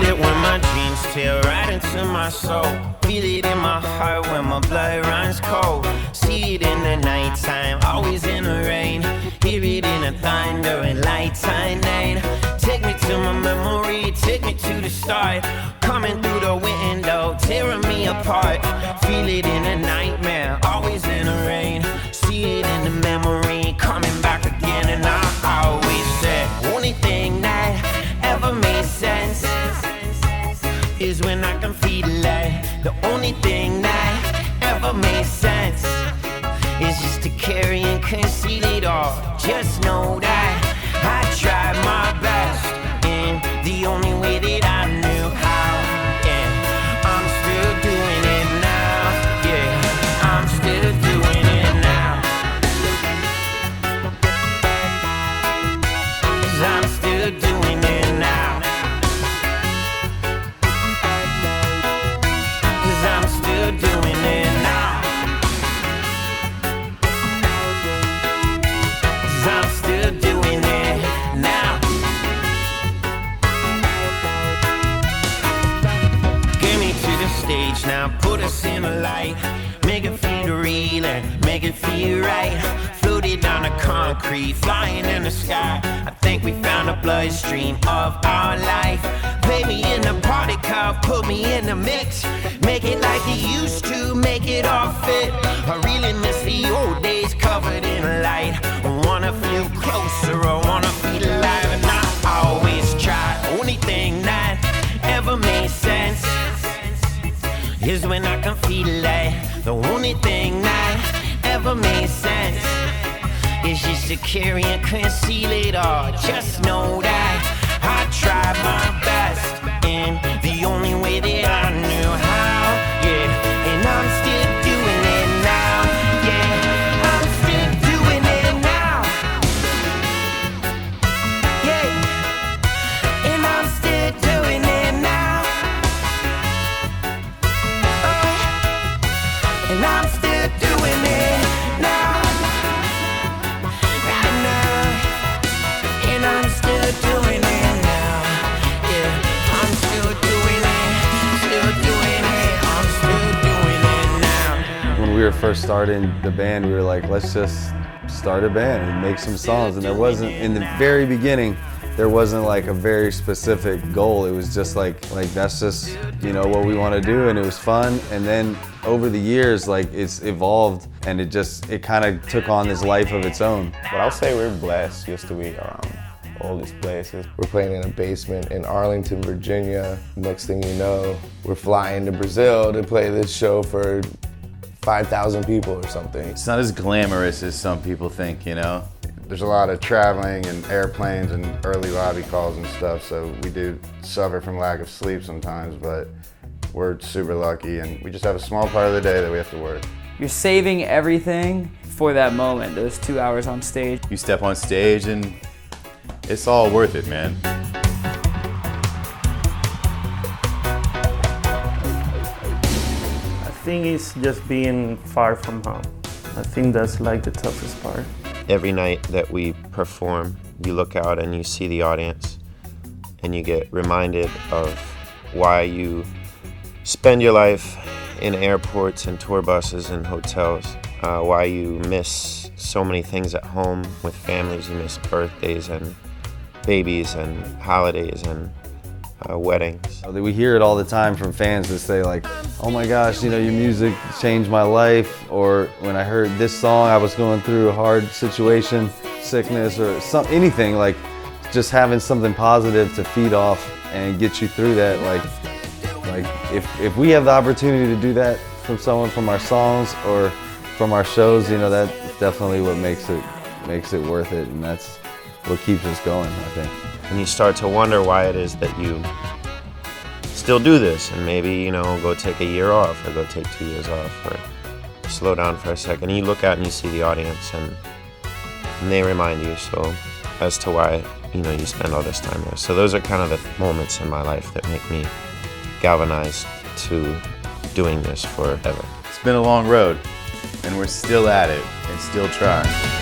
Feel it when my dreams tear right into my soul. Feel it in my heart when my blood runs cold. See it in the nighttime, always in the rain. Hear it in the thunder and lights I night. Take me to my memory, take me to the start. Coming through the window, tearing me apart. Feel it in the nightmare, only thing that ever made sense is just to carry and conceal it all. Just know that I tried my best in the only way that I knew in the light. Make it feel real and make it feel right. Floated on the concrete, flying in the sky. I think we found a bloodstream of our life. Me in the party car, put me in the mix. Make it like it used to, make it all fit. I really miss the old days covered in light. I wanna feel closer, when I can feel it. The only thing that ever made sense is just to carry and conceal it all. Just know that I tried my best in the only way that we were first starting the band, we were like, let's just start a band and make some songs. And there wasn't, in the very beginning, there wasn't like a very specific goal. It was just like, like that's just, you know, what we want to do. And it was fun. And then over the years, like it's evolved and it just, it kind of took on this life of its own. But I'll say we're blessed just to be around all these places. We're playing in a basement in Arlington, Virginia. Next thing you know, we're flying to Brazil to play this show for 5,000 people or something. It's not as glamorous as some people think, you know? There's a lot of traveling and airplanes and early lobby calls and stuff, so we do suffer from lack of sleep sometimes, but we're super lucky and we just have a small part of the day that we have to work. You're saving everything for that moment, those two hours on stage. You step on stage and it's all worth it, man. I think it's just being far from home. I think that's like the toughest part. Every night that we perform, you look out and you see the audience and you get reminded of why you spend your life in airports and tour buses and hotels, uh, why you miss so many things at home with families. You miss birthdays and babies and holidays and uh, weddings. We hear it all the time from fans that say like, "Oh my gosh, you know, your music changed my life," or when I heard this song, I was going through a hard situation, sickness, or some anything like just having something positive to feed off and get you through that. Like, like if if we have the opportunity to do that from someone from our songs or from our shows, you know, that's definitely what makes it makes it worth it, and that's what keeps us going. I think. And you start to wonder why it is that you still do this. And maybe you know go take a year off or go take two years off or slow down for a second. And you look out and you see the audience and, and they remind you so as to why you know you spend all this time there. So those are kind of the moments in my life that make me galvanized to doing this forever. It's been a long road and we're still at it and still trying.